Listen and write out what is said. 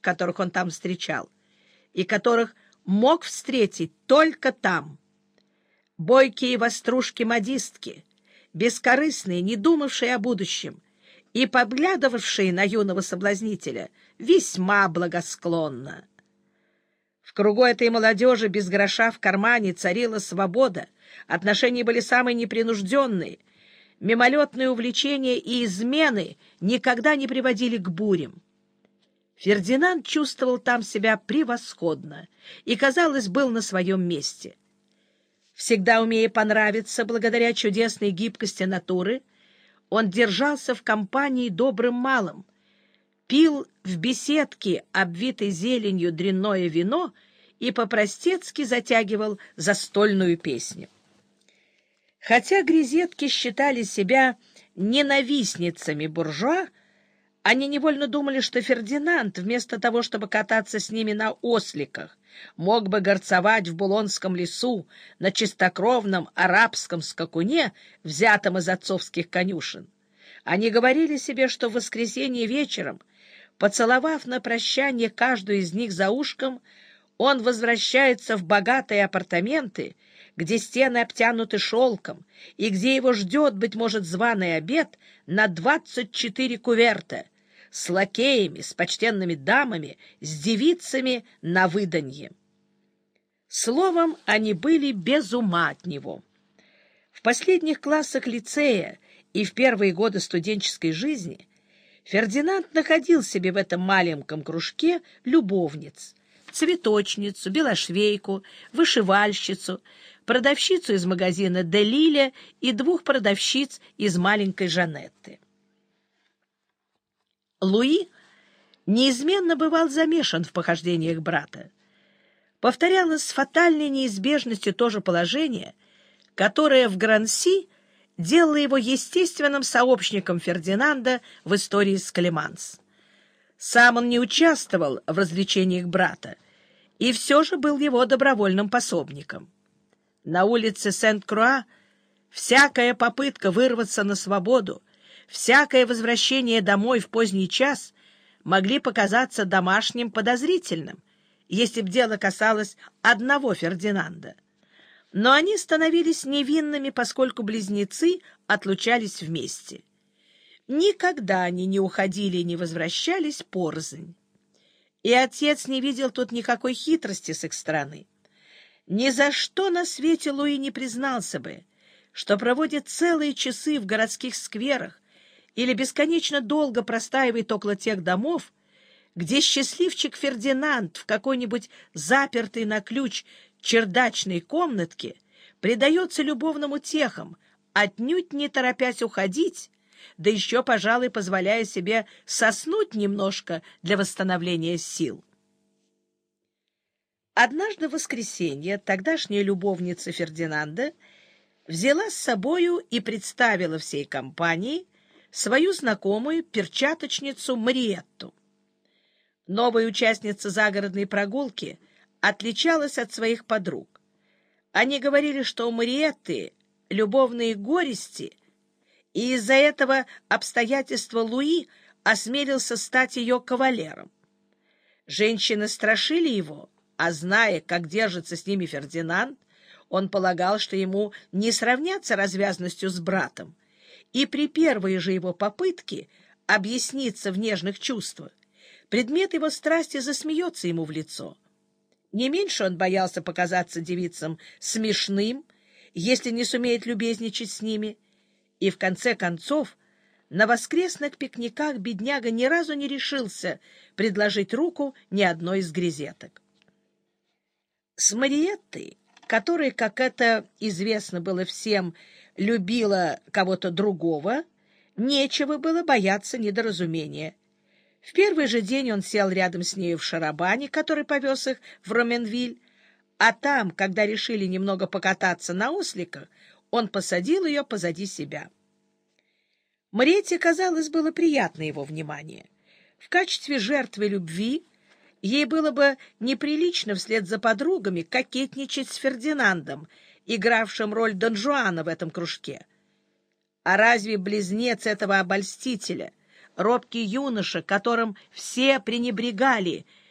которых он там встречал, и которых мог встретить только там. Бойкие вострушки-модистки, бескорыстные, не думавшие о будущем и подглядывавшие на юного соблазнителя весьма благосклонно. В кругу этой молодежи без гроша в кармане царила свобода, отношения были самые непринужденные, мимолетные увлечения и измены никогда не приводили к бурям. Фердинанд чувствовал там себя превосходно и, казалось, был на своем месте. Всегда умея понравиться благодаря чудесной гибкости натуры, он держался в компании добрым малым, пил в беседке, обвитой зеленью, дрянное вино и по-простецки затягивал застольную песню. Хотя грезетки считали себя ненавистницами буржуа, они невольно думали, что Фердинанд, вместо того, чтобы кататься с ними на осликах, мог бы горцевать в Булонском лесу на чистокровном арабском скакуне, взятом из отцовских конюшен. Они говорили себе, что в воскресенье вечером, поцеловав на прощание каждую из них за ушком, он возвращается в богатые апартаменты, где стены обтянуты шелком, и где его ждет, быть может, званый обед на двадцать четыре куверта, с лакеями, с почтенными дамами, с девицами на выданье. Словом, они были без ума от него. В последних классах лицея и в первые годы студенческой жизни Фердинанд находил себе в этом маленьком кружке любовниц, цветочницу, белошвейку, вышивальщицу, продавщицу из магазина «Делиля» и двух продавщиц из маленькой Жанетты. Луи неизменно бывал замешан в похождениях брата. Повторялось с фатальной неизбежностью то же положение, которое в Гранси делало его естественным сообщником Фердинанда в истории с Калеманс. Сам он не участвовал в развлечениях брата, и все же был его добровольным пособником. На улице Сент-Круа всякая попытка вырваться на свободу всякое возвращение домой в поздний час могли показаться домашним подозрительным, если б дело касалось одного Фердинанда. Но они становились невинными, поскольку близнецы отлучались вместе. Никогда они не уходили и не возвращались порознь. И отец не видел тут никакой хитрости с их стороны. Ни за что на свете Луи не признался бы, что проводит целые часы в городских скверах, или бесконечно долго простаивает около тех домов, где счастливчик Фердинанд в какой-нибудь запертой на ключ чердачной комнатке предается любовным утехам, отнюдь не торопясь уходить, да еще, пожалуй, позволяя себе соснуть немножко для восстановления сил. Однажды в воскресенье тогдашняя любовница Фердинанда взяла с собою и представила всей компании свою знакомую перчаточницу Мариетту. Новая участница загородной прогулки отличалась от своих подруг. Они говорили, что у Мариетты любовные горести, и из-за этого обстоятельства Луи осмелился стать ее кавалером. Женщины страшили его, а зная, как держится с ними Фердинанд, он полагал, что ему не сравняться развязностью с братом, и при первой же его попытке объясниться в нежных чувствах, предмет его страсти засмеется ему в лицо. Не меньше он боялся показаться девицам смешным, если не сумеет любезничать с ними, и в конце концов на воскресных пикниках бедняга ни разу не решился предложить руку ни одной из грезеток. С Мариеттой, которой, как это известно было всем, любила кого-то другого, нечего было бояться недоразумения. В первый же день он сел рядом с нею в шарабане, который повез их в Роменвиль, а там, когда решили немного покататься на осликах, он посадил ее позади себя. Мрете, казалось, было приятно его внимание. В качестве жертвы любви ей было бы неприлично вслед за подругами кокетничать с Фердинандом — игравшим роль Дон Жуана в этом кружке. А разве близнец этого обольстителя, робкий юноша, которым все пренебрегали,